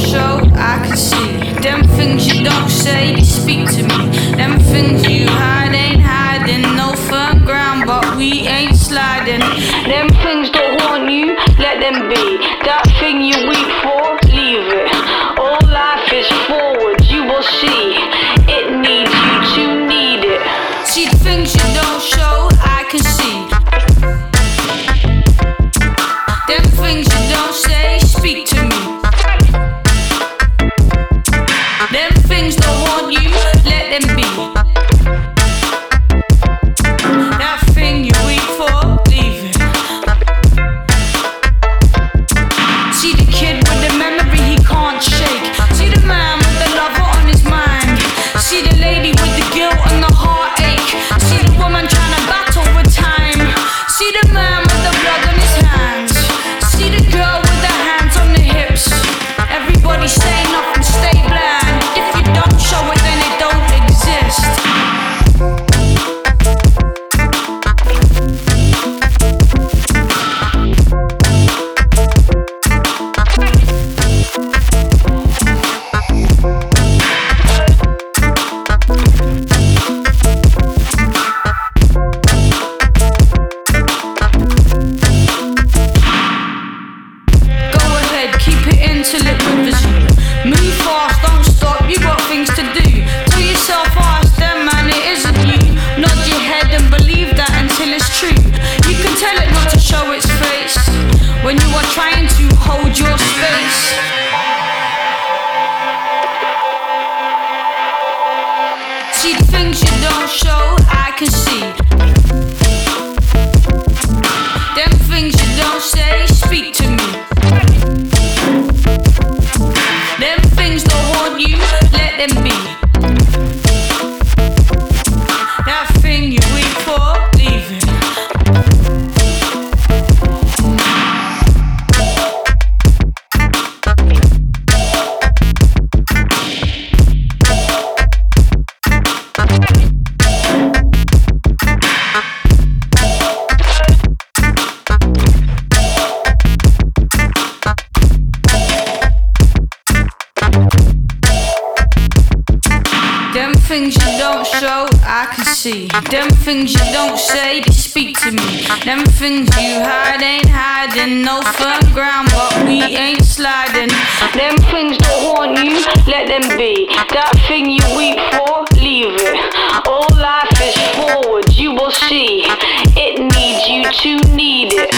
Show I can see. Them things you don't say, they speak to me. Them things you hide ain't hiding. No firm ground, but we ain't sliding. Them things that want you, let them be. That thing you weep for, leave it. All life is forward, you will see. It needs you to need it. See things you don't show. think she things you don't show, I can see. Them things you don't say, they speak to me. Them things you hide ain't hiding. No firm ground, but we ain't sliding. Them things that haunt you, let them be. That thing you weep for, leave it. All life is forward, you will see. It needs you to need it.